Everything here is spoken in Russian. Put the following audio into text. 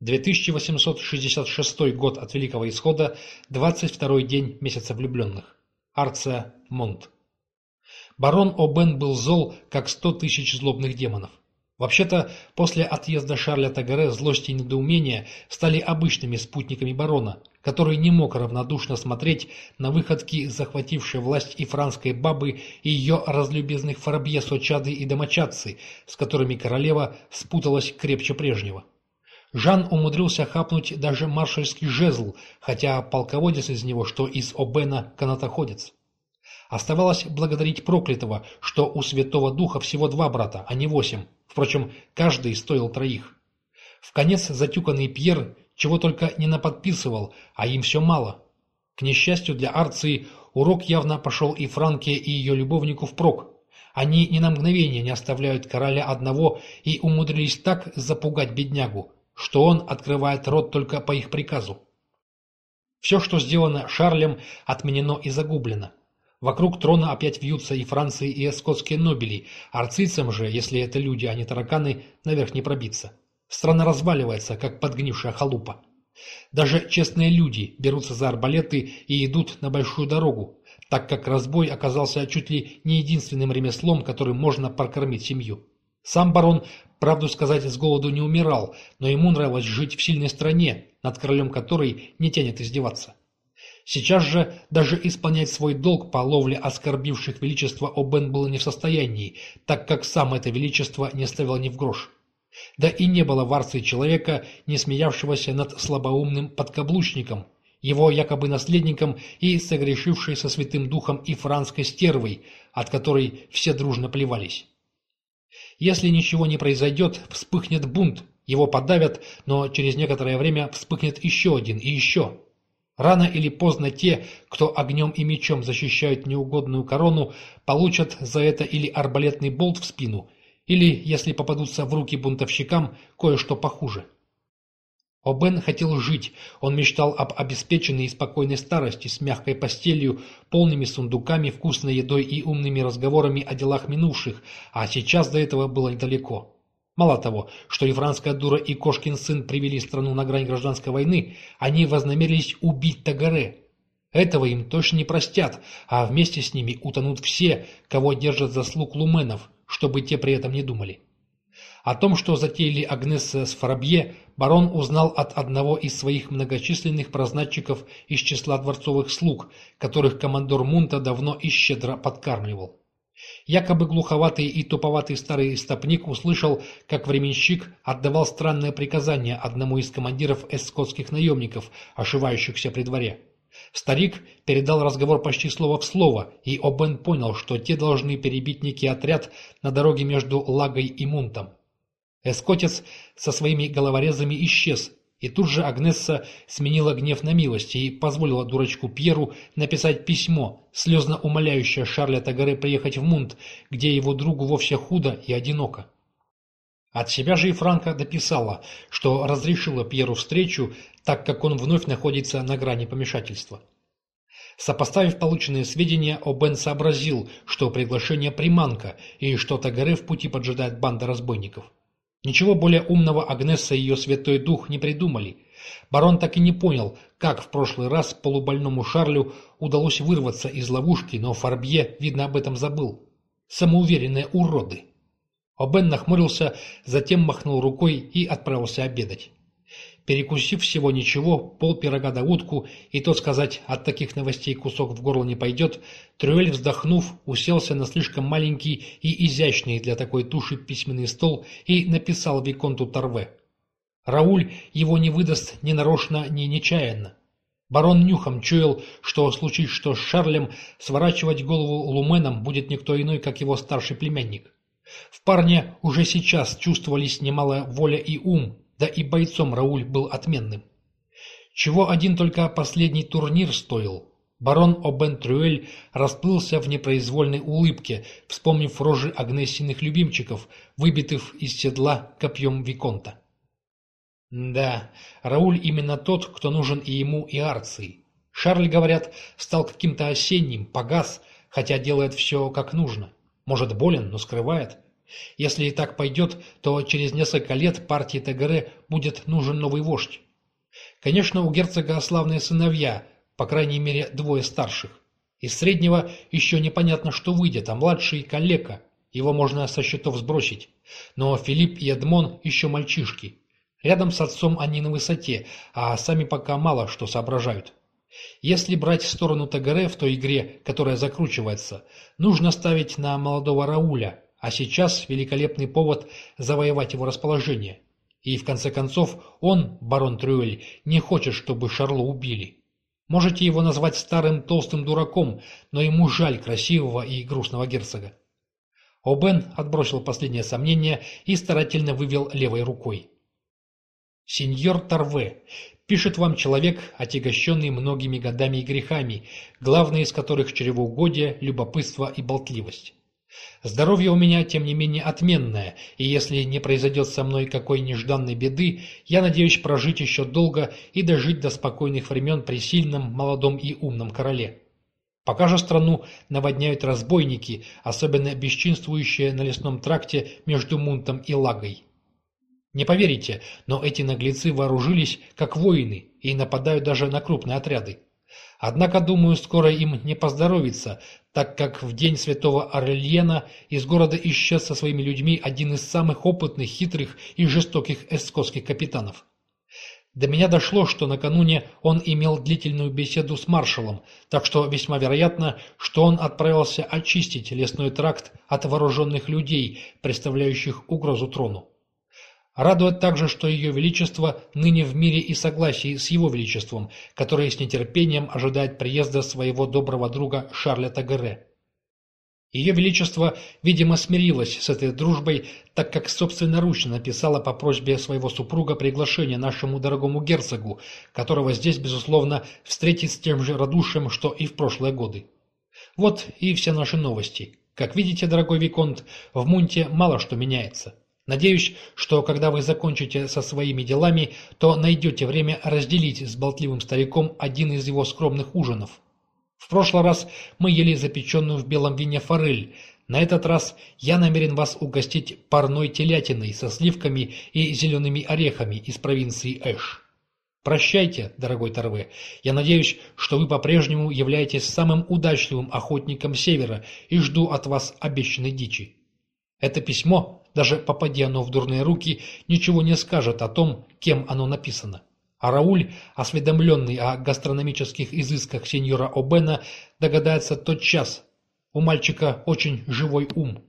2866 год от Великого Исхода, 22 день месяца влюбленных. Арция Монт. Барон О'Бен был зол, как сто тысяч злобных демонов. Вообще-то, после отъезда Шарля Тагаре злость и недоумение стали обычными спутниками барона, который не мог равнодушно смотреть на выходки захватившей власть и франской бабы и ее разлюбезных фарабье сочады и домочадцы, с которыми королева спуталась крепче прежнего. Жан умудрился хапнуть даже маршальский жезл, хотя полководец из него, что из Обена канатоходец. Оставалось благодарить проклятого, что у Святого Духа всего два брата, а не восемь. Впрочем, каждый стоил троих. В конец затюканный Пьер чего только не наподписывал, а им все мало. К несчастью для Арции, урок явно пошел и Франке, и ее любовнику впрок. Они ни на мгновение не оставляют короля одного и умудрились так запугать беднягу, что он открывает рот только по их приказу. Все, что сделано Шарлем, отменено и загублено. Вокруг трона опять вьются и Франции, и эскотские нобели, арцицам же, если это люди, а не тараканы, наверх не пробиться. Страна разваливается, как подгнившая халупа. Даже честные люди берутся за арбалеты и идут на большую дорогу, так как разбой оказался чуть ли не единственным ремеслом, которым можно прокормить семью. Сам барон, правду сказать, с голоду не умирал, но ему нравилось жить в сильной стране, над королем которой не тянет издеваться. Сейчас же даже исполнять свой долг по ловле оскорбивших величество Обен было не в состоянии, так как сам это величество не ставил ни в грош. Да и не было в Арции человека, не смеявшегося над слабоумным подкаблучником, его якобы наследником и согрешившей со святым духом и франской стервой, от которой все дружно плевались. Если ничего не произойдет, вспыхнет бунт, его подавят, но через некоторое время вспыхнет еще один и еще. Рано или поздно те, кто огнем и мечом защищают неугодную корону, получат за это или арбалетный болт в спину, или, если попадутся в руки бунтовщикам, кое-что похуже. Обен хотел жить, он мечтал об обеспеченной и спокойной старости с мягкой постелью, полными сундуками, вкусной едой и умными разговорами о делах минувших, а сейчас до этого было недалеко. Мало того, что и франская дура, и кошкин сын привели страну на грань гражданской войны, они вознамерились убить Тагаре. Этого им точно не простят, а вместе с ними утонут все, кого держат заслуг луменов, чтобы те при этом не думали. О том, что затеяли Агнесса с Фарабье, барон узнал от одного из своих многочисленных прознатчиков из числа дворцовых слуг, которых командор Мунта давно и щедро подкармливал. Якобы глуховатый и туповатый старый стопник услышал, как временщик отдавал странное приказание одному из командиров эскотских наемников, ошивающихся при дворе. Старик передал разговор почти слово в слово, и Обен понял, что те должны перебить некий отряд на дороге между Лагой и Мунтом. Эскотец со своими головорезами исчез, и тут же Агнесса сменила гнев на милость и позволила дурачку Пьеру написать письмо, слезно умоляющее Шарля Тагаре приехать в Мунт, где его другу вовсе худо и одиноко. От себя же и Франко дописала, что разрешила Пьеру встречу, так как он вновь находится на грани помешательства. Сопоставив полученные сведения, Обен сообразил, что приглашение приманка и что Тагаре в пути поджидает банда разбойников. Ничего более умного Агнесса и ее святой дух не придумали. Барон так и не понял, как в прошлый раз полубольному Шарлю удалось вырваться из ловушки, но Фарбье, видно, об этом забыл. Самоуверенные уроды. Обен нахмурился, затем махнул рукой и отправился обедать. Перекусив всего ничего, пол пирога да утку, и то сказать, от таких новостей кусок в горло не пойдет, Трюэль, вздохнув, уселся на слишком маленький и изящный для такой туши письменный стол и написал Виконту Торве. Рауль его не выдаст ни нарочно, ни нечаянно. Барон нюхом чуял, что случись что с Шарлем, сворачивать голову луменом будет никто иной, как его старший племянник. В парне уже сейчас чувствовались немалая воля и ум, да и бойцом Рауль был отменным. Чего один только последний турнир стоил. Барон Обен Трюэль расплылся в непроизвольной улыбке, вспомнив рожи Агнессиных любимчиков, выбитых из седла копьем Виконта. Да, Рауль именно тот, кто нужен и ему, и Арции. Шарль, говорят, стал каким-то осенним, погас, хотя делает все как нужно. Может, болен, но скрывает. Если и так пойдет, то через несколько лет партии ТГР будет нужен новый вождь. Конечно, у герцога славные сыновья, по крайней мере, двое старших. Из среднего еще непонятно, что выйдет, а младший – калека. Его можно со счетов сбросить. Но Филипп и Эдмон еще мальчишки. Рядом с отцом они на высоте, а сами пока мало что соображают. Если брать сторону ТГР в той игре, которая закручивается, нужно ставить на молодого Рауля, а сейчас великолепный повод завоевать его расположение. И в конце концов он, барон Трюэль, не хочет, чтобы Шарло убили. Можете его назвать старым толстым дураком, но ему жаль красивого и грустного герцога. Обен отбросил последнее сомнение и старательно вывел левой рукой. «Сеньор Торве, пишет вам человек, отягощенный многими годами и грехами, главные из которых чревоугодие, любопытство и болтливость. Здоровье у меня, тем не менее, отменное, и если не произойдет со мной какой нежданной беды, я надеюсь прожить еще долго и дожить до спокойных времен при сильном, молодом и умном короле. Пока же страну наводняют разбойники, особенно бесчинствующие на лесном тракте между Мунтом и Лагой. Не поверите, но эти наглецы вооружились, как воины, и нападают даже на крупные отряды. Однако, думаю, скоро им не поздоровится, так как в день святого Орельена из города исчез со своими людьми один из самых опытных, хитрых и жестоких эскотских капитанов. До меня дошло, что накануне он имел длительную беседу с маршалом, так что весьма вероятно, что он отправился очистить лесной тракт от вооруженных людей, представляющих угрозу трону. Радует также, что Ее Величество ныне в мире и согласии с Его Величеством, который с нетерпением ожидает приезда своего доброго друга Шарля Тагере. Ее Величество, видимо, смирилось с этой дружбой, так как собственноручно написала по просьбе своего супруга приглашение нашему дорогому герцогу, которого здесь, безусловно, встретить с тем же радушием, что и в прошлые годы. Вот и все наши новости. Как видите, дорогой Виконт, в Мунте мало что меняется. Надеюсь, что когда вы закончите со своими делами, то найдете время разделить с болтливым стариком один из его скромных ужинов. В прошлый раз мы ели запеченную в белом вине форель. На этот раз я намерен вас угостить парной телятиной со сливками и зелеными орехами из провинции Эш. Прощайте, дорогой Торве. Я надеюсь, что вы по-прежнему являетесь самым удачливым охотником Севера и жду от вас обещанной дичи. Это письмо даже попадя оно в дурные руки, ничего не скажет о том, кем оно написано. А Рауль, осведомленный о гастрономических изысках сеньора Обена, догадается тот час. У мальчика очень живой ум.